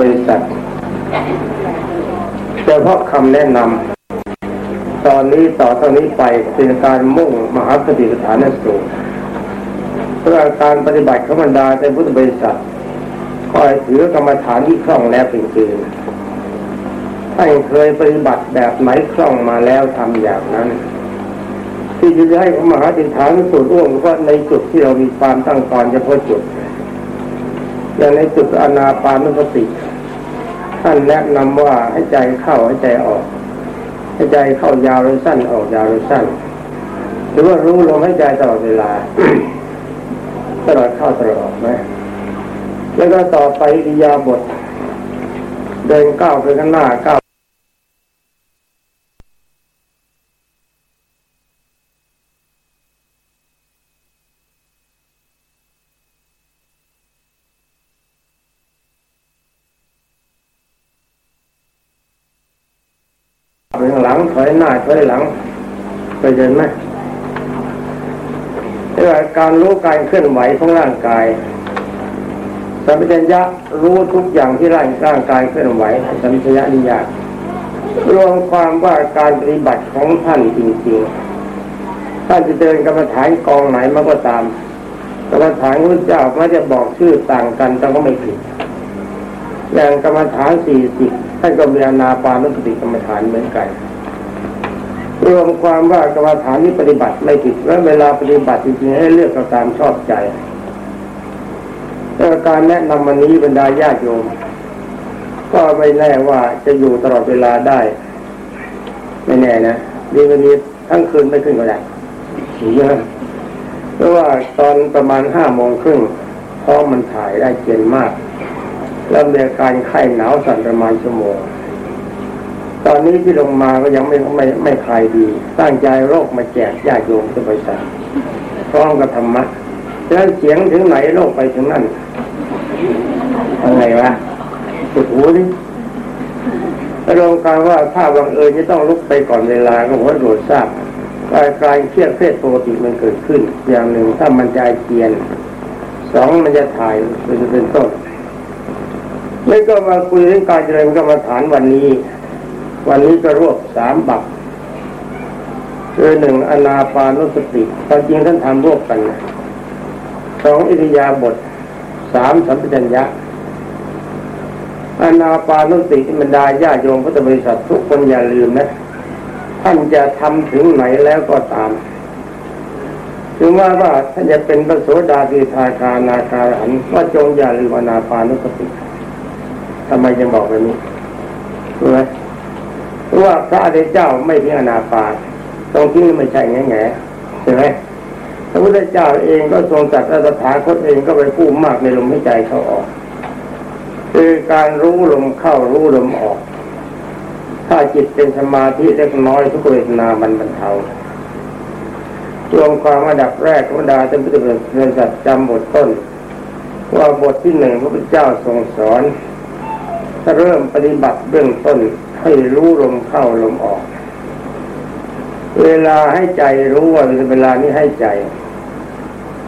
บริษัทเฉพาะคำแนะนำตอนนี้ต่อตอนนี้ไปเป็นการมุ่งมหาสติปัฏฐานสูตรเพื่อการปฏิบัติขบันดาในพุทธบริษัทคอยถือกรรมฐานที่คล่องแล้วเป็นเกณฑ์ท่านเคยปฏิบัติแบบไหนคล่องมาแล้วทำอย่างนั้น ที่จะให้มหาติฐานสูตรร่วมก็ในจุดที่เรามีความตั้งตอนเฉพาะจุดอย่างในจุดอนาปานุสติ ท่านแนะนำว่าให้ใจเข้าให้ใจออก ให้ใจเข้ายาวหรือสั้นออกยาวหรือสั้น หรือว่ารู้ลมให้ใจตลอดเวลาตลอดเข้าตลอดออกไหมแล้วก็ต่อไปอิยาบท เดินก้าวไปข้างหน้าก้าวไปข้างหลังถ อยหน้าถอยหลังไปเห็นไหมเรื่องการรู้การเคลื่อนไหวของร่างกายสัมปชัญญะรู้ทุกอย่างที่ร่างร่างกายเคลื่อนไหวสัมปชัญญะนิยากรวมความว่าการปฏิบัติของท่านจริงๆท่านจะเดินกรรมฐานกองไหนมาก็ตามกรรมฐานพระเจ้าไม่จะบอกชื่อต่างกันแต่ก็ไม่ผิดอย่างกรรมฐานสี่สิบท่านก็มีอนาปานุสติกรรมฐานเหมือนกัน รวมความว่ากรรมฐานที่ปฏิบัติไม่ผิดและเวลาปฏิบัติจริงๆให้เลือกตามชอบใจแต่การแนะนำวันนี้บรรดาญาติโยม ก็ไม่แน่ว่าจะอยู่ตลอดเวลาได้ ไม่แน่นะดีวันนี้ทั้งคืนไม่ขึ้นก็ได้เยอะเพราะว่าตอนประมาณห้าโมงครึ่งท้องมันถ่ายได้เย็นมาก แล้วมีอาการไข้หนาวสั่นประมาณชั่วโมง ตอนนี้ที่ลงมาก็ยังไม่ไม่ไม่คลายดี ตั้งใจโรคมาแจกญาติโยมทุกบริษัทพร้อมกับธรรมะฉะนั้นเสียงถึงไหนโลกไปถึงนั่นอะไรวะปวดหูนี่รงการว่าถ้าบังเอิญจะต้องลุกไปก่อนเวลาก็หัวโดดทราบการการเครียดเครียดปกติมันเกิดขึ้น อย่างหนึ่งถ้ามันจะเกียนสองมันจะถ่ายเป็นเป็นต้นแล้วก็มาคุยเรื่องการเจริญกรรมฐานวันนี้ วันนี้ก็รวบสามบักคือหนึ่งอนาปานุสติตอนจริงท่านทำรวบกันนะสองอิริยาบถสามสัมปชัญญะอนาปานุสติบรรดาญาโยมพุทธบริษัททุกคนอย่าลืมนะ ท่านจะทำถึงไหนแล้วก็ตาม ถึงว่าว่าท่านจะเป็นพระโสดาสีทาคานาคารหันว่าจงอย่าลืมอนาปานุสติทำไมยังบอกแบบนี้รู้ไหมเพราะ ว่าพระอริยเจ้าไม่ทิ้งอนาปาตรงที่ไม่ใช่แง่แง่ใช่ไหมพระพุทธเจ้าเองก็ทรงจัดรัตถาคตเองก็ไปพูดมากในลมหายใจเขาออกคือการรู้ลมเข้ารู้ลมออก ถ้าจิตเป็นสมาธิเล็กน้อยทุกเวทนามันบรรเทารวมความระดับแรกพระดาจะเป็นเรื่องสัตจำบทต้น ว่าบทที่หนึ่งพระพุทธเจ้าทรงสอนถ้าเริ่มปฏิบัติเบื้องต้น ให้รู้ลมเข้าลมออก เวลาให้ใจรู้ว่าเวลานี้ให้ใจ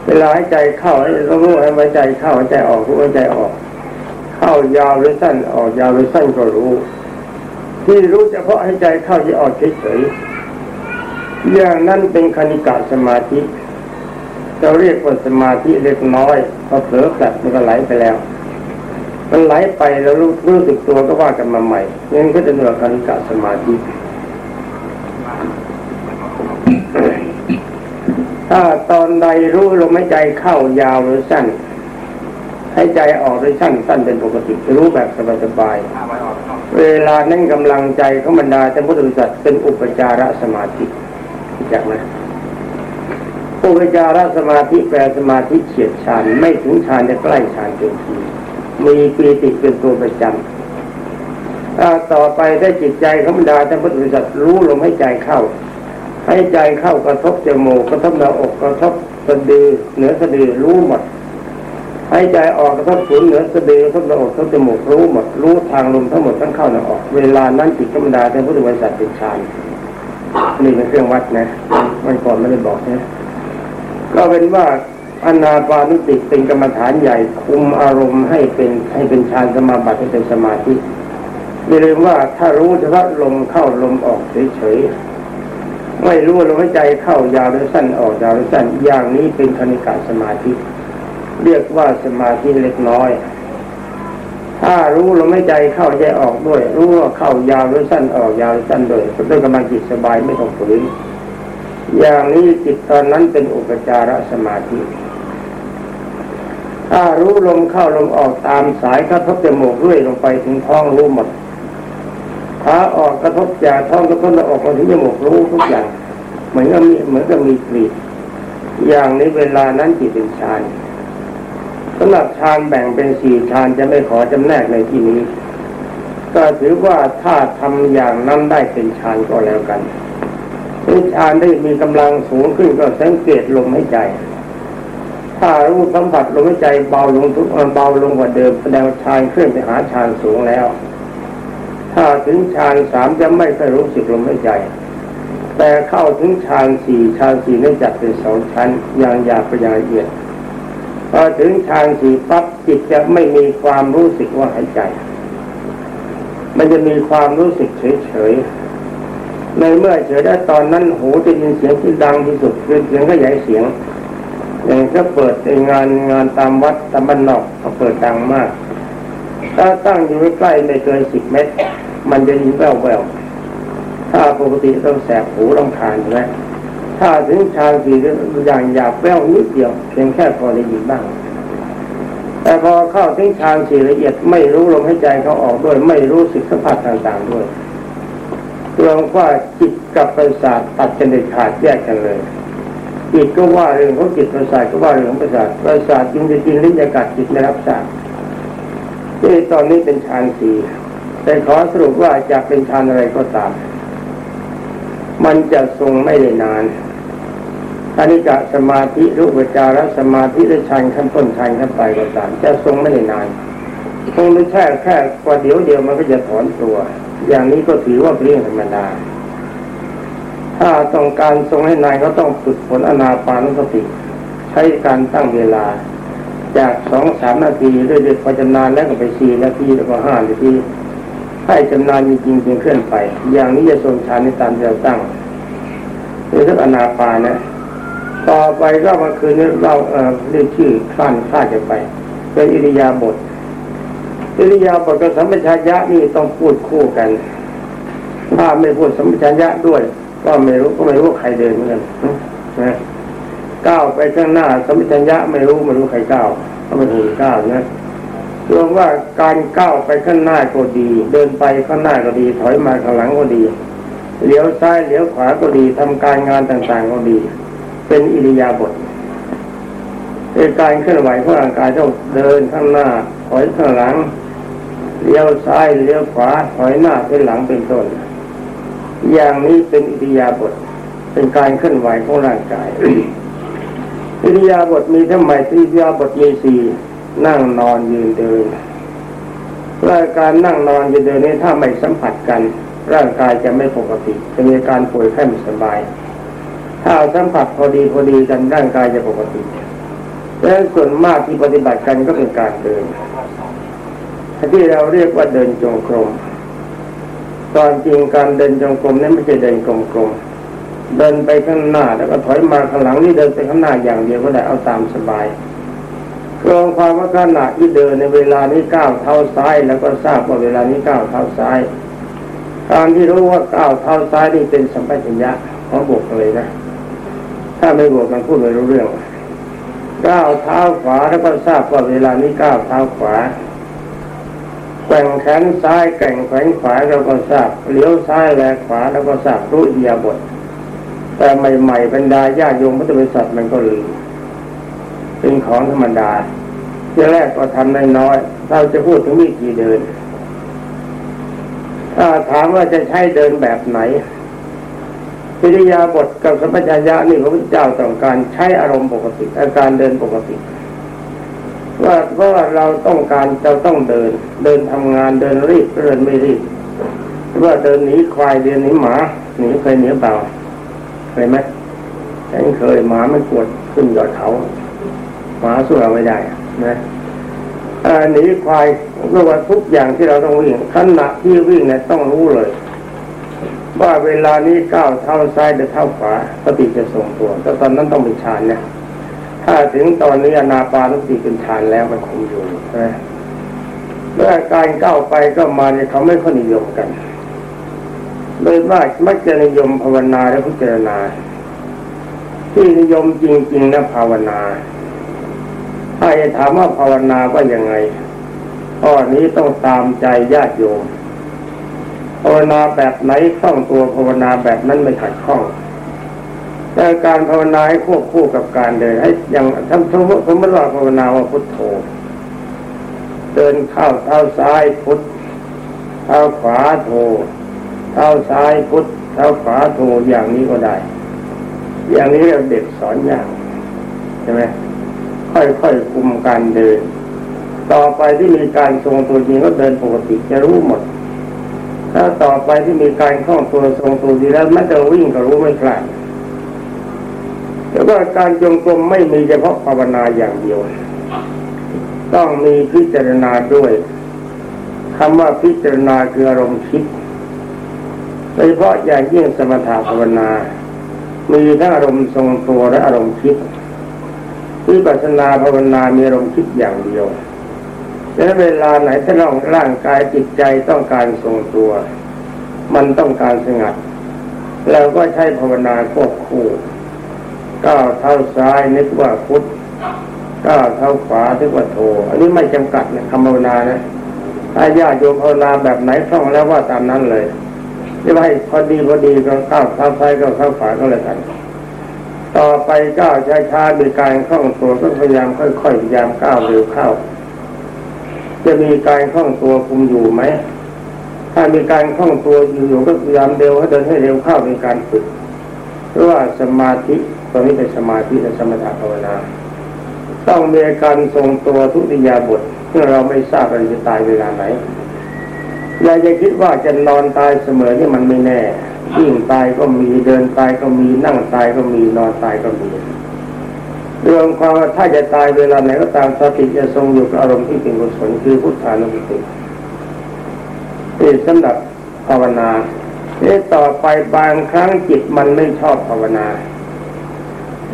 เวลาให้ใจเข้าให้รู้ให้ใจเข้าให้ใจออกรู้ให้ใจออก เข้ายาวหรือสั้นออกยาวหรือสั้นก็รู้ ที่รู้เฉพาะให้ใจเข้าที่ออกเฉยๆอย่างนั้นเป็นคณิกะสมาธิเราเรียกว่าสมาธิเล็กน้อยพอเผลอแลบมันก็ไหลไปแล้ว มันไหลไปแล้วรู้รู้สึกตัวก็ว่ากันมาใหม่งั้นก็จะเหนือคณิกะสมาธิถ้าตอนใดรู้ลมหายใจเข้ายาวหรือสั้นให้ใจออกหรือสั้นสั้นเป็นปกติรู้แบบสบายๆเวลานั้นกำลังใจของบรรดาท่านพุทธบริษัทเป็นอุปจารสมาธิจากไหมอุปจารสมาธิแปลสมาธิเฉียดฌานไม่ถึงฌานจะใกล้ฌานเต็มที มีปีติเป็นตัวประจำถ้าต่อไปได้จิตใจของบรรดาท่านพุทธบริษัทรู้ลมให้ใจเข้า ให้ใจเข้ากระทบจมูกกระทบหน้าอกกระทบสะดือเหนือสะดือรู้หมดให้ใจออกกระทบศูนย์เหนือสะดือกระทบหน้าอกกระทบจมูกรู้หมดรู้ทางลมทั้งหมดทั้งเข้าและออก เวลานั้นจิตธรรมดาเป็นพุทธบริษัทเป็นฌานนี่เป็นเครื่องวัดนะมันก่อนไม่ได้บอกนะก็เป็นว่า อนาปานุติเป็นกรรมฐานใหญ่คุมอารมณ์ให้เป็นให้เป็นฌานสมาบัติให้เป็นสมาธิอย่าลืมว่าถ้ารู้เฉพาะลมเข้าลมออกเฉยๆไม่รู้ลมหายใจเข้ายาวหรือสั้นออกยาวหรือสั้นอย่างนี้เป็นคณิกาสมาธิ เรียกว่าสมาธิเล็กน้อย ถ้ารู้ลมหายใจเข้าใจออกด้วย รู้ว่าเข้ายาวหรือสั้นออกยาวหรือสั้นด้วยด้วยกำลังจิตสบายไม่ต้องฝืนอย่างนี้จิตตอนนั้นเป็นอุปจารสมาธิ ถ้ารู้ลมเข้าลมออกตามสายกระทบจมูกเรื่อยลงไปถึงท้องรู้หมดขาออกกระทบจากท้องกระทบออกมาถึงจมูกรู้ทุกอย่างเหมือนกับมีเหมือนกับมีกรีดอย่างในเวลานั้นจิตเป็นฌานสำหรับฌานแบ่งเป็นสี่ฌานจะไม่ขอจำแนกในที่นี้ ก็ถือว่าถ้าทำอย่างนั้นได้เป็นฌานก็แล้วกันถ้าฌานได้มีกำลังสูงขึ้นก็สังเกตลมหายใจ ถ้ารู้สัมผัสลมหายใจเบาลงทุกเบาลงกว่าเดิมแสดงฌานเคลื่อนไปหาฌานสูงแล้ว ถ้าถึงฌานสามจะไม่ค่อยรู้สึกลมหายใจ แต่เข้าถึงฌานสี่ฌานสี่นี่จัดเป็นสองชั้นอย่างหยาบไปอย่างละเอียดพอถึงฌานสี่ปั๊บจิตจะไม่มีความรู้สึกว่าหายใจ มันจะมีความรู้สึกเฉยๆในเมื่อเฉยได้ตอนนั้นหูจะยินเสียงที่ดังที่สุดคือเสียงขยายเสียง อย่างก็เปิดในงานงานตามวัดตามบ้านนอกเขาเปิดดังมาก ถ้าตั้งอยู่ใกล้ไม่เกินสิบเมตร มันจะยินแววแววถ้าปกติต้องแสบหูต้องคานใช่ไหมถ้าถึงชาสีอย่างหยาบแววนิดเดียวเพียงแค่พอได้ยินบ้าง แต่พอเข้าถึงฌานสีละเอียดไม่รู้ลมหายใจเขาออกด้วย ไม่รู้สึกสัมผัสต่างๆด้วยเรื่องว่าจิตกับประสาทตัดกันเด็ดขาดแยกกันเลย จิตก็ว่าเรื่องของจิตประสาทก็ว่าเรื่องของประสาทประสาทจริงจะจริงลิ้นยากาศจิตไม่รับทราบที่ตอนนี้เป็นฌานสีแต่ขอสรุปว่าจะเป็นฌานอะไรก็ตาม มันจะทรงไม่ได้นานอนิกะสมาธิรูปจารสมาธิและฌานขั้นต้นฌานขั้นปลายก็ตาม จะทรงไม่ได้นานคงไม่ใช่แค่กว่าเดี๋ยวเดียวมันก็จะถอนตัว อย่างนี้ก็ถือว่าเป็นเรื่องธรรมดา ถ้าต้องการทรงให้นานก็ต้องฝึกฝนอนาปานสติ ใช้การตั้งเวลา จากสองสามนาทีเรื่อยๆพอจำนานแล้วก็ไปสี่นาทีแล้วก็ห้านาทีให้จำนานจริงๆจึงเคลื่อนไป อย่างนี้จะทรงฌานในตามที่เราตั้งหรือถ้าอนาปานนะ ต่อไปก็มาคืนนี้เราเอ่อเรียกชื่อคลั่นคลาดกันไป เป็นอิริยาบถอิริยาบถกับสัมปชัญญะนี่ต้องพูดคู่กัน ถ้าไม่พูดสัมปชัญญะด้วย ก็ไม่รู้ก็ไม่รู้ใครเดินเหมือนกันนะก้าวไปข้างหน้าสัมปชัญญะไม่รู้ไม่รู้ใครก้าวก็ไม่ถึงก้าวนะรวมว่าการก้าวไปข้างหน้าก็ดี เดินไปข้างหน้าก็ดี ถอยมาข้างหลังก็ดีเลี้ยวซ้ายเลี้ยวขวาก็ดีทำการงานต่างๆก็ดี เป็นอิริยาบถเป็นการเคลื่อนไหวของร่างกายต้องเดินข้างหน้า ถอยข้างหลังเลี้ยวซ้ายเลี้ยวขวาถอยหน้าเป็นหลังเป็นต้น อย่างนี้เป็นอิริยาบถเป็นการเคลื่อนไหวของร่างกายอิริยาบถมีทั้งหมดอิริยาบถมีสี่นั่งนอนยืนเดินร่างการนั่งนอนยืนเดินนี้ถ้าไม่สัมผัสกัน ร่างกายจะไม่ปกติ จะมีการป่วยไข้ไม่สบาย ถ้าสัมผัสพอดีพอดีกันร่างกายจะปกติและส่วนมากที่ปฏิบัติกันก็เป็นการเดินที่เราเรียกว่าเดินจงกรม ตอนจริงการเดินจงกรมนั้นไม่ใช่เดินกลมๆเดินไปข้างหน้าแล้วก็ถอยมาข้างหลังนี่เดินไปข้างหน้าอย่างเดียวก็ได้เอาตามสบายรองความว่าขณะที่เดินในเวลานี้ก้าวเท้าซ้าย แล้วก็ทราบว่าเวลานี้ก้าวเท้าซ้ายการที่รู้ว่าก้าวเท้าซ้ายนี่เป็นสัมปชัญญะของบวกเลยนะ ถ้าไม่บวกมันพูดไม่รู้เรื่องก้าวเท้าขวาแล้วก็ทราบว่าเวลานี้ก้าวเท้าขวา แกว่งแขนซ้ายแกว่งแขนขวาเราก็ทราบเลี้ยวซ้ายแลขวาแล้วก็ทราบรู้เดียบท แต่ใหม่ๆบรรดาญาโยมพุทธบริษัทมันก็ลืมเป็นของธรรมดาที่แรกก็ทำได้น้อยเราจะพูดถึงวิธีเดิน ถ้าถามว่าจะใช้เดินแบบไหนพิริยาบทกับสัมปชัญญะนี่พระพุทธเจ้าต้องการใช้อารมณ์ปกติอาการเดินปกติ ว่าเพราะว่าเราต้องการเราต้องเดิน เดินทำงานเดินรีบเดินไม่รีบว่าเดินหนีควายเดินหนีหมาหนีเคยหนีเปล่าเคยไหมฉันเคยหมามันปวดขึ้นยอดเขาหมาสู้เราไม่ได้นะหนีควายเรียกว่าทุกอย่างที่เราต้องวิ่งขณะที่วิ่งเนี่ยต้องรู้เลย ว่าเวลานี้ก้าวเท้าซ้ายหรือเท้าขวาสติจะส่งตัวแต่ตอนนั้นต้องเป็นฌานเนี่ย ถ้าถึงตอนนี้อนาปานุสติเป็นฌานแล้วมันคงอยู่นะเมื่อการก้าวไปก็มาเนี่ยเขาไม่ค่อยนิยมกันโดยมากมักจะนิยมภาวนาและพิจารณา ที่นิยมจริงๆนะภาวนาถ้าจะถามว่าภาวนาว่ายังไงข้อนี้ต้องตามใจญาติโยมภาวนาแบบไหนคล่องตัวภาวนาแบบนั้นไม่ขัดข้อง แต่การภาวนาให้ควบคู่กับการเดินให้อย่างทำสมมติสมมติว่าภาวนาว่าพุทโธ เดินเข้าเท้าซ้ายพุทเท้าขวาโธเท้าซ้ายพุทเท้าขวาโธอย่างนี้ก็ได้ อย่างนี้เราเด็กสอนอย่างใช่ไหมค่อยๆคุมการเดิน ต่อไปที่มีการทรงตัวจริงก็เดินปกติจะรู้หมดถ้าต่อไปที่มีการคล่องตัวทรงตัวดีแล้วไม่จะวิ่งก็รู้ไม่คลาด แต่ว่าการจงกรมไม่มีเฉพาะภาวนาอย่างเดียว ต้องมีพิจารณาด้วยคำว่าพิจารณาคืออารมณ์คิดโดยเฉพาะอย่างยิ่งสมถะภาวนา มีทั้งอารมณ์ทรงตัวและอารมณ์คิดวิปัสสนาภาวนามีอารมณ์คิดอย่างเดียวและเวลาไหนถ้าเราร่างกายจิตใจต้องการทรงตัว มันต้องการสงัดเราก็ใช้ภาวนาควบคู่ ก้าวเท้าซ้ายนึกว่าพุทธก้าวเท้าขวานึกว่าโท อันนี้ไม่จำกัดนะคำภาวนานะถ้าญาติโยมภาวนาแบบไหนคล่องแล้วว่าตามนั้นเลยไม่ให้พอดีพอดีก็ก้าวเท้าซ้ายก้าวเท้าขวาก็เลยกัน ต่อไปก้าวช้าๆมีการคล่องตัวก็พยายามค่อยๆพยายามก้าวเร็วเข้า จะมีการคล่องตัวคุมอยู่ไหมถ้ามีการคล่องตัวอยู่ก็พยายามเร็วให้เดินให้เร็วเข้าเป็นการฝึกเพราะว่าสมาธิ ตอนนี้เป็นสมาธิและสมถะภาวนา ต้องมีการทรงตัวทุติยาบทเพื่อเราไม่ทราบว่าจะตายเวลาไหนอย่าจะคิดว่าจะนอนตายเสมอนี่มันไม่แน่วิ่งตายก็มีเดินตายก็มีนั่งตายก็มีนอนตายก็มีเรื่องความว่าถ้าจะตายเวลาไหนก็ตามสติจะทรงอยู่กับอารมณ์ที่เป็นกุศลคือพุทธานุสตินี่สำหรับภาวนานี่ต่อไปบางครั้งจิตมันไม่ชอบภาวนา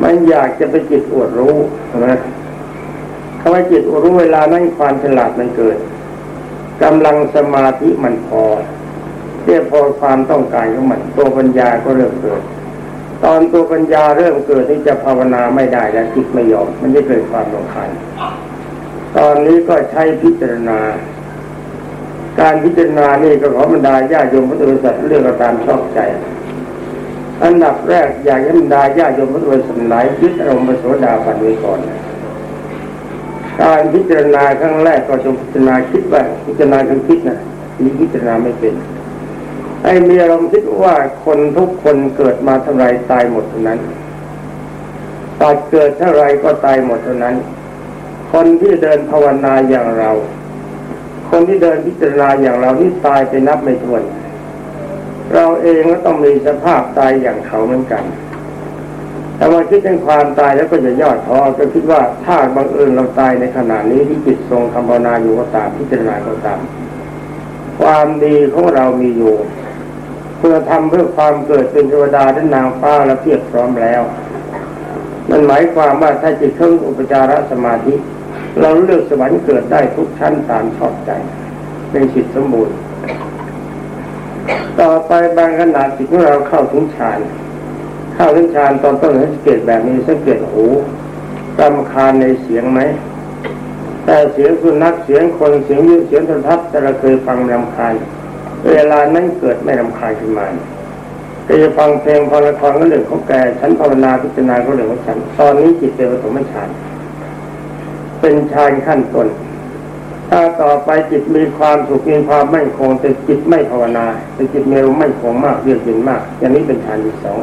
มันอยากจะไปจิตอวดรู้นะคำว่าจิตอวดรู้เวลานั้นความฉลาดมันเกิดกำลังสมาธิมันพอเรียกพอความต้องการของมัน ตัวปัญญาก็เริ่มเกิด ตอนตัวปัญญาเริ่มเกิดที่จะภาวนาไม่ได้แล้วจิตไม่ยอมมันจะเกิดความรำคาญตอนนี้ก็ใช้พิจารณา การพิจารณานี่ก็ขอบรรดาญาโยมพุทธบริษัทเรื่องตามชอบใจ อันดับแรกอยากให้บรรดาญาโยมพุทธบริษัทหลายยึดอารมณ์โสดาบันไว้ก่อนการพิจารณาครั้งแรกก็จงพิจารณาคิดว่าพิจารณาคือคิดนะนี่พิจารณาไม่เป็นให้มีอารมณ์คิดว่าคนทุกคนเกิดมาเท่าไรตายหมดเท่านั้นตายเกิดเท่าไรก็ตายหมดเท่านั้น คนที่เดินภาวนาอย่างเรา คนที่เดินพิจารณาอย่างเราที่ตายไปนับไม่ถ้วน เราเองก็ต้องมีสภาพตายอย่างเขาเหมือนกัน แต่ว่าคิดถึงความตายแล้วก็จะยอดท้อก็คิดว่าถ้าบังเอิญเราตายในขณะนี้ที่จิตทรงคำภาวนาอยู่ก็ตามพิจารณาก็ตาม ความดีของเรามีอยู่เพื่อทำเพื่อความเกิดเป็นเทวดาและนางฟ้าและเพียบพร้อมแล้ว มันหมายความว่าถ้าจิตเข้าอุปจารสมาธิ เราเลือกสวรรค์เกิดได้ทุกชั้นตามชอบใจเป็นจิตสมบูรณ์ ต่อไปบางขนาดจิตของเราเข้าถึงฌานเข้าถึงฌานตอนต้นสังเกตแบบนี้สังเกตหูรำคาญในเสียงไหมแต่เสียงสุนัขเสียงคนเสียงยืเสียงโทรทัศน์แต่เราเคยฟังรำคาญเวลานั้นเกิดไม่รำคาญขึ้นมาก็จะฟังเพลงฟังละครก็เรื่องของแกฉันภาวนาพิจารณาก็เรื่องของฉัน ตอนนี้จิตเป็นปฐมฌานเป็นฌานขั้นต้น ถ้าต่อไปจิตมีความสุขมีความไม่คงแต่จิตไม่ภาวนาแต่จิตมีมั่นคงมากเยือกเย็นมาก อย่างนี้เป็นฌานที่สอง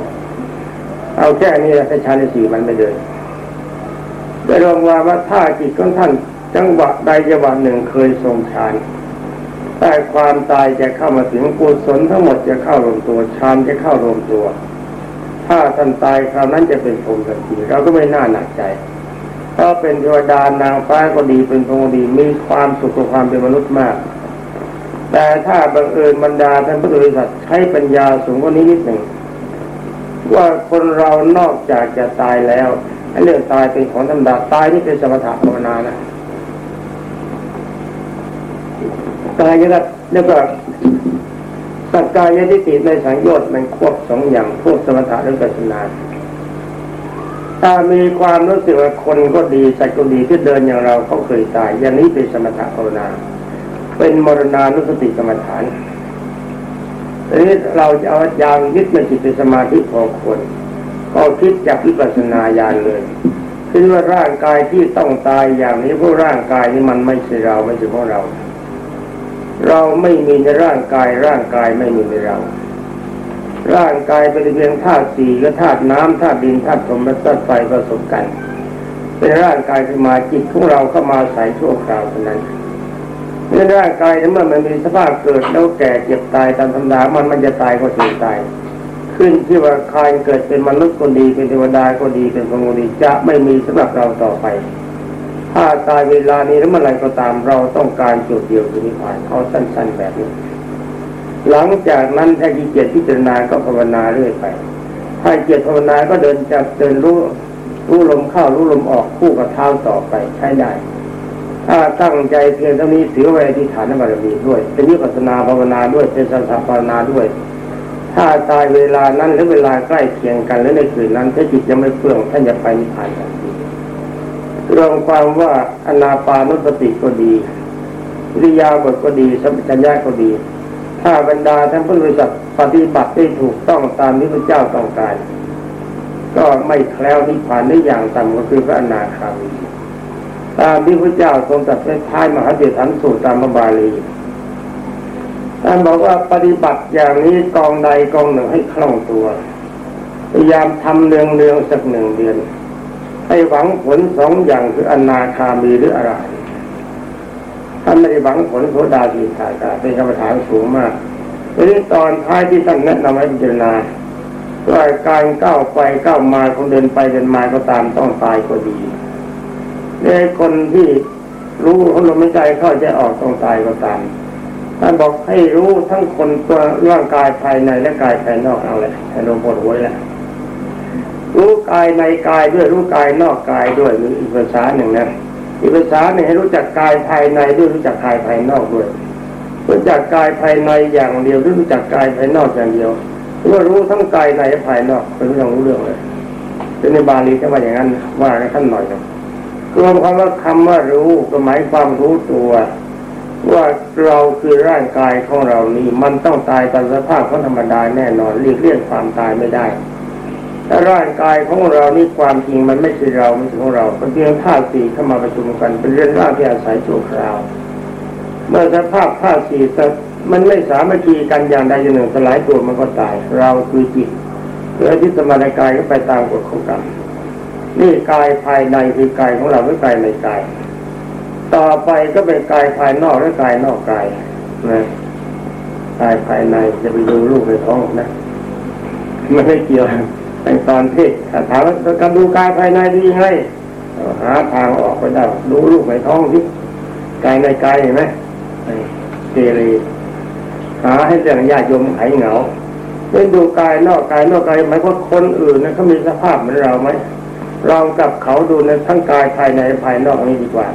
เอาแค่นี้แค่ฌานที่สี่มันไม่เลยได้ลองว่าว่าถ้าจิตของท่านจังหวะใดจังหวะหนึ่งเคยทรงฌานแต่ความตายจะเข้ามาถึงกุศลทั้งหมดจะเข้ารวมตัวฌานจะเข้ารวมตัว ถ้าท่านตายคราวนั้นจะเป็นพรมทันทีเราก็ไม่น่าหนักใจ ก็เป็นเทวดานางฟ้าก็ดีเป็นพรหมดีมีความสุขกับความเป็นมนุษย์มาก แต่ถ้าบังเอิญบรรดาท่านพุทธบริษัทใช้ปัญญาสูงกว่านี้นิดหนึ่งว่าคนเรานอกจากจะตายแล้วเรื่องตายเป็นของธรรมดาตายนี่เป็นสมถะภาวนานะตายยังไงแล้วก็สักกายทิฏฐิในสังโยชน์มันควบสองอย่างพวกสมถะและปัญญา ถ้ามีความรู้สึกว่าคนก็ดีสัตว์ก็ดีที่เดินอย่างเราเขาเคยตาย อย่างนี้เป็นสมถะภาวนา เป็นมรณานุสติกรรมฐานทีนี้เราจะเอายางยึดในจิตเป็นสมาธิพอควรก็คิดจากวิปัสสนาญาณเลยคิดว่าร่างกายที่ต้องตายอย่างนี้พวกร่างกายนี้มันไม่ใช่เราไม่ใช่พวกเรา เราไม่มีในร่างกายร่างกายไม่มีในเรา ร่างกายเป็นเพียงธาตุสี่และธาตุน้ำธาตุดินธาตุลมและธาตุไฟผสมกัน เป็นร่างกายขึ้นมาจิตของเราเข้ามาใส่ชั่วคราวเท่านั้นเมื่อร่างกายเมื่อมันมีสภาพเกิดแล้วแก่เจ็บตายตามธรรมดามันมันจะตายก็ถึงตาย ขึ้นที่ว่าใครเกิดเป็นมนุษย์คนดีเป็นเทวดาก็ดีเป็นพรหมดีจะไม่มีสำหรับเราต่อไป ถ้าตายเวลานี้แล้วเมื่อไรก็ตามเราต้องการจุดเดียวคือนิพพานเอาสั้น ๆแบบนี้ หลังจากนั้นถ้าขี้เกียจพิจารณาก็ภาวนาเรื่อยไป ถ้าเกียจภาวนาก็เดินจับเดินรู้รู้ลมเข้ารู้ลมออกคู่กับเท้าต่อไปใช้ได้ ถ้าตั้งใจเพียงเท่านี้ถือไว้ที่ฐานบารมีด้วยเป็นวิปัสนาภาวนาด้วยเป็นสัมภาวนาด้วย ถ้าตายเวลานั้นหรือเวลาใกล้เคียงกันหรือในคืนนั้นถ้าจิตยังไม่เฟื่องท่านจะไปนิพพานทันทีรวมความว่าอนาปานุสติก็ดีวิยาบทก็ดีสัมปชัญญะก็ดี ถ้าบรรดาท่านผู้บริษัทปฏิบัติได้ถูกต้องตามที่พระเจ้าต้องการ ก็ไม่แคล้วนิพพานได้อย่างต่ำก็คือพระอนาคามีตามที่พระเจ้าทรงตรัสในท้ายมหาเดชฐานสูตรตามบาลีท่านบอกว่าปฏิบัติอย่างนี้กองใดกองหนึ่งให้คล่องตัว พยายามทำเนืองเนืองสักหนึ่งเดือน ให้หวังผลสองอย่างคืออนาคามีหรืออะไร ท่านไม่ได้หวังผลโสดาสีขายาเป็นกรรมฐานสูงมากทีนี้ตอนท้ายที่ท่านแนะนำให้พิจารณาว่าการก้าวไปก้าวมาคนเดินไปเดินมาก็ตามต้องตายก็ดีในคนที่รู้เขาลมหายใจเข้าจะออกต้องตายก็ตามท่านบอกให้รู้ทั้งคนตัวร่างกายภายในและกายภายนอกเอาเลยให้ลงปวดหัวแล้วรู้กายในกายด้วยรู้กายนอกกายด้วยหรืออีกภาษาหนึ่งนะ อีกภาษาเนี่ยให้รู้จักกายภายในด้วยรู้จักกายภายนอกด้วยรู้จักกายภายในอย่างเดียวหรือรู้จักกายภายนอกอย่างเดียวเมื่อรู้ทั้งกายในและภายนอกเป็นเรื่องรู้เรื่องเลยเป็นในบาลีจะว่าอย่างนั้นว่าให้ท่านหน่อยนะรวมความว่าคำว่ารู้ก็หมายความรู้ตัว ว่าเราคือร่างกายของเรานี้มันต้องตายตามสภาพของธรรมดาแน่นอนหลีกเลี่ยงความตายไม่ได้ ถ้าร่างกายของเรานี่ความจริงมันไม่ใช่เราม่ใช่ของเราเป็นเพียงธาตุสี่เข้ามาประชุมกัน เป็นเรื่องร่างที่อาศัยชั่วคราว เมื่อสภาพธาตุสี่มันไม่สามารถคีกันอย่างใดอย่างหนึ่งสลายตัวมันก็ตาย เราคือจิตเพื่อที่สมานกายก็ไปตามกฎของกรรมนี่กายภายในคือกายของเราไม่กายในกาย ต่อไปก็เป็นกายภายนอกและกายนอกกายนะกายภายในจะไปดูลูกในท้องนะไม่ได้เกี่ยว ในตอนที่ถามว่าการดูกายภายในดีไงหาทางออกไปได้ดูลูกในท้องที่กายในกายเห็นไหมเกเรหาให้เรื่องญาติโยมหายเหงาเล่นดูกายนอกกายนอกกายหมายว่าคนอื่นนะเขามีสภาพเหมือนเราไหมลองกับเขาดูในทั้งกายภายในภายนอกนี้ดีกว่า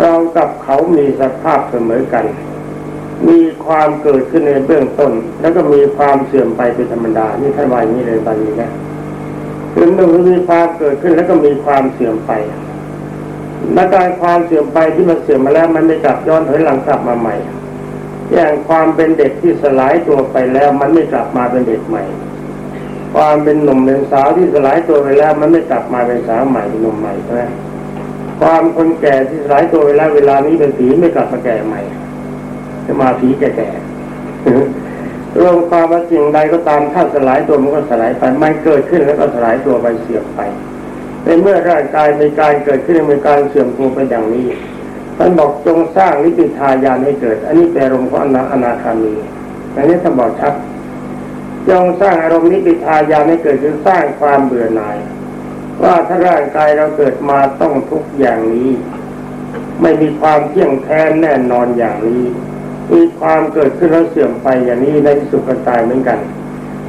เรากับเขามีสภาพเสมอกัน มีความเกิดขึ้นในเบื้องต้น แล้วก็มีความเสื่อมไปเป็นธรรมดา นี่ท่านว่าอย่างนี้เลยบางทีนะคือหนึ่งมีความเกิดขึ้นแล้วก็มีความเสื่อมไปและการความเสื่อมไปที่มันเสื่อมมาแล้วมันไม่กลับย้อนถอยหลังกลับมาใหม่ อย่างความเป็นเด็กที่สลายตัวไปแล้ว มันไม่กลับมาเป็นเด็กใหม่ ความเป็นหนุ่มเป็นสาวที่สลายตัวไปแล้ว มันไม่กลับมาเป็นสาวใหม่เป็นหนุ่มใหม่ใช่ไหมความคนแก่ที่สลายตัวไปแล้วเวลานี้เป็นผีไม่กลับมาแก่ใหม่ จะมาผีแก่รวมความว่าสิ่งใดก็ตามถ้าสลายตัวมันก็สลายไปไม่เกิดขึ้นแล้วก็สลายตัวไปเสื่อมไปในเมื่อร่างกายมีการเกิดขึ้นมีการเสื่อมตัวไปอย่างนี้ท่านบอกจงสร้างนิพพานญาณให้เกิด อันนี้เป็นอารมณ์ของอนาอนาคามีอันนี้ท่านบอกชัดจงสร้างอารมณ์นิพพานญาณให้เกิดคือสร้างความเบื่อหน่าย ว่าถ้าร่างกายเราเกิดมาต้องทุกอย่างนี้ ไม่มีความเที่ยงแท้แน่นอนอย่างนี้ มีความเกิดขึ้นแล้วเสื่อมไปอย่างนี้ในที่สุดก็ตายเหมือนกัน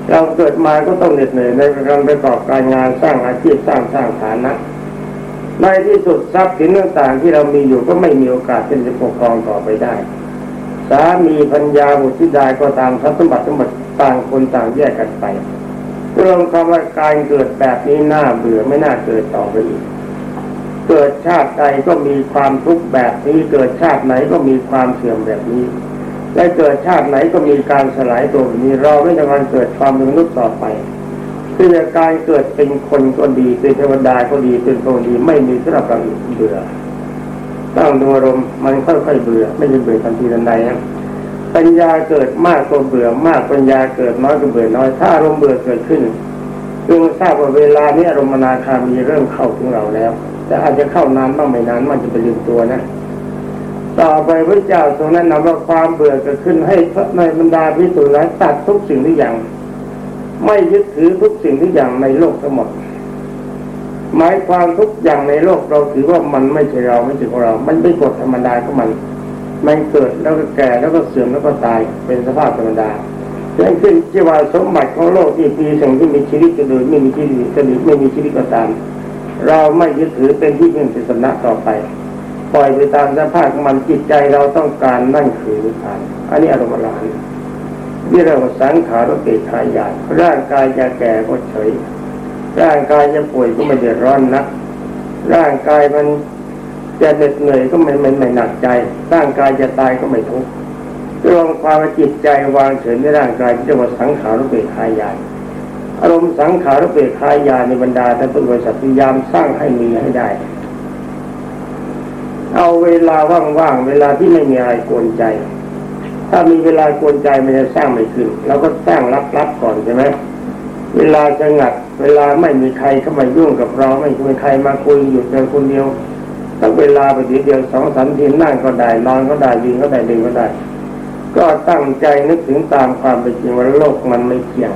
เราเกิดมาก็ต้องเหน็ดเหนื่อยในการประกอบการงานสร้างอาชีพสร้างสร้างฐานะในที่สุดทรัพย์สินต่างๆที่เรามีอยู่ก็ไม่มีโอกาสที่จะปกครองต่อไปได้ สามีพัญญาบุตรธิดาก็ตามทรัพย์สมบัติสมบัติต่างคนต่างแยกกันไปรวมคำว่าการเกิดแบบนี้น่าเบื่อไม่น่าเกิดต่อไปอีก เกิดชาติใดก็มีความทุกข์แบบนี้ เกิดชาติไหนก็มีความเสื่อมแบบนี้ และเกิดชาติไหนก็มีการสลายตัวนี้เราไม่ต้องการเกิดความมนุษย์ต่อไปคือการเกิดเป็นคนก็ดีเป็นเทวดาก็ดีเป็นพรหมดีไม่มีสำหรับเราเบื่อตั้งดูอารมณ์มันค่อยๆเบื่อไม่ใช่เบื่อทันทีทันใดนะปัญญาเกิดมากก็เบื่อมากปัญญาเกิดน้อยก็เบื่อน้อย ถ้าอารมณ์เบื่อเกิดขึ้นจงทราบว่าเวลานี้อารมณ์นาคามีเริ่มเข้าถึงเราแล้ว แต่อาจจะเข้านานบ้างไม่นานมันจะไปลืมตัวนะ ต่อไปพระเจ้าทรงแนะนำว่าความเบื่อเกิดขึ้นให้ในบรรดาพิสุนั้นตัดทุกสิ่งทุกอย่าง ไม่ยึดถือทุกสิ่งทุกอย่างในโลกทั้งหมดหมายความทุกอย่างในโลกเราถือว่ามันไม่ใช่เราไม่ใช่ของเรา มันเป็นกฎธรรมดาของมัน มันเกิดแล้วก็แก่แล้วก็เสื่อมแล้วก็ตายเป็นสภาพธรรมดาเช่นขึ้นที่ว่าสมบัติของโลกที่มีสิ่งที่มีชีวิตจะโดยไม่มีชีวิตจะดีไม่มีชีวิตก็ตาม เราไม่ยึดถือเป็นที่พึ่งเป็นสำนักต่อไป ปล่อยไปตามสภาพของมันจิตใจเราต้องการนั่นคือนิพพานอันนี้อารมณ์ลานที่เราสังขารเปขายาร่างกายจะแก่ก็เฉย ร่างกายจะป่วยก็ไม่เดือดร้อนนักร่างกายมันจะเหน็ดเหนื่อยก็ไม่ไม่ไม่หนักใจ ร่างกายจะตายก็ไม่ทุกข์รวมความจิตใจวางเฉยในร่างกายที่เรียกว่าสังขารเปขายา อารมณ์สังขารเปขายาในบรรดาท่านพุทธบริษัทพยายามสร้างให้มีให้ได้ เอาเวลาว่างๆเวลาที่ไม่มีอะไรกวนใจ ถ้ามีเวลากวนใจมันจะสร้างไม่ขึ้นเราก็สร้างรับๆก่อนใช่ไหมเวลาจะงัด เวลาไม่มีใครเข้ามายุ่งกับเราไม่มีใครมาคุยอยู่เพียงคนเดียวตั้งเวลาไปทีเดียวสองสามทีนั่งก็ได้นอนก็ได้ยืนก็ได้เดินก็ได้ ก็ตั้งใจนึกถึงตามความเป็นจริงว่าโลกมันไม่เที่ยง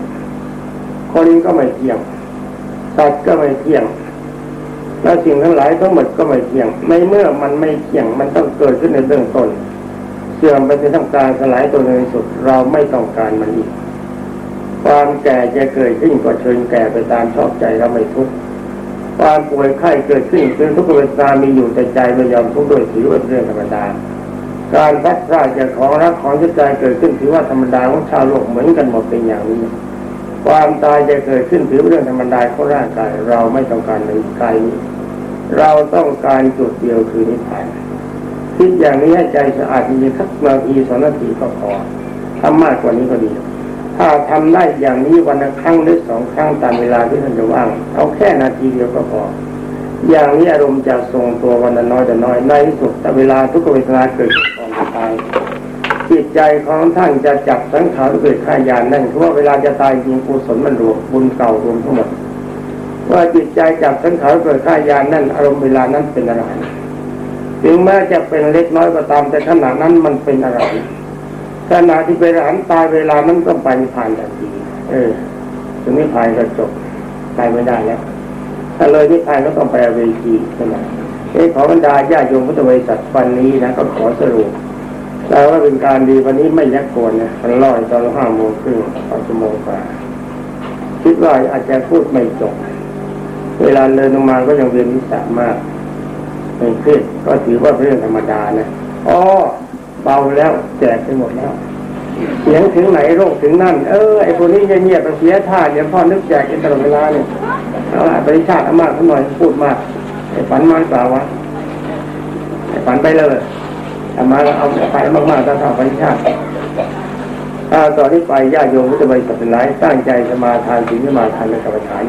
คนก็ไม่เที่ยงสัตว์ก็ไม่เที่ยงและสิ่งทั้งหลายทั้งหมดก็ไม่เที่ยงในเมื่อมันไม่เที่ยงมันต้องเกิดขึ้นในเบื้องต้นเสื่อมไปในทำการสลายตัวในสุดเราไม่ต้องการมันอีกความแก่จะเกิดขึ้นก็เชิญแก่ไปตามชอบใจเราไม่ทุกข์ความป่วยไข้เกิดขึ้นเป็นทุกขเวทนามีอยู่แต่ใจไม่ยอมทุกข์โดยถือว่าเรื่องธรรมดาการพัดพลาดจากของรักของจิตใจเกิดขึ้นถือว่าธรรมดาของชาวโลกเหมือนกันหมดเป็นอย่างนี้ ความตายจะเกิดขึ้นถือเรื่องธรรมดาของร่างกาย เราไม่ต้องการในกายนี้เราต้องการจุดเดียวคือนิพพานคิดอย่างนี้ให้ใจสะอาดจริงๆสักนาทีสองนาทีก็พอทำมากกว่านี้ก็ดี ถ้าทำได้อย่างนี้วันละครั้งหรือสองครั้งตามเวลาที่ท่านจะว่าง เอาแค่นาทีเดียวก็พอ อย่างนี้อารมณ์จะทรงตัววันละน้อยแต่น้อยในที่สุดแต่เวลาทุกเวทนาเกิดก่อนตาย จิตใจของท่านจะจับสังขารเกิดข้ายานนั่นเพราะว่าเวลาจะตายจริงกุศลมันรวมบุญเก่ารวมทั้งหมดว่าจิตใจจับสังขารเกิดข้ายานนั่นอารมณ์เวลานั้นเป็นอะไรถึงแม้จะเป็นเล็กน้อยก็ตามแต่ขณะนั้นมันเป็นอะไรขณะที่เป็นอรหันตายเวลานั้นก็ไปนิพพานทันทีเออถึงนิพพานก็จบไปไม่ได้แล้วถ้าเลยนิพพานก็ต้องไปเวจีใช่ไหมเอ้ขอบรรดาญาโยมพุทธบริษัทวันนี้นะก็ขอสรุป แล้วว่าเป็นการดีวันนี้ไม่ยักโกนนะมันลอยตอนห้าโมงครึ่งตอนชั่วโมงกว่า คิดว่าอาจจะพูดไม่จบ เวลาเดินลงมาก็ยังเรียนวิสามากไม่เครียดก็ถือว่าเรื่องธรรมดานะอ๋อเบาแล้วแจกไปหมดแล้วเสียงถึงไหนโรคถึงนั่น เออไอคนนี้เงียบๆเสียท่าเดี๋ยวพ่อนึกแจกกันตลอดเวลาเนี่ยเอาละบริชาติอามากหน่อยพูดมากไอฝันมากกว่าวะไอฝันไปเลย เอามาเอาไปมากๆถ้าเท่าบริชาติถ้าต่อนนี้ไปญาติโยมพุทธบริษัทหลายตั้งใจสมาทานศีลสมาทานในกรรมฐาน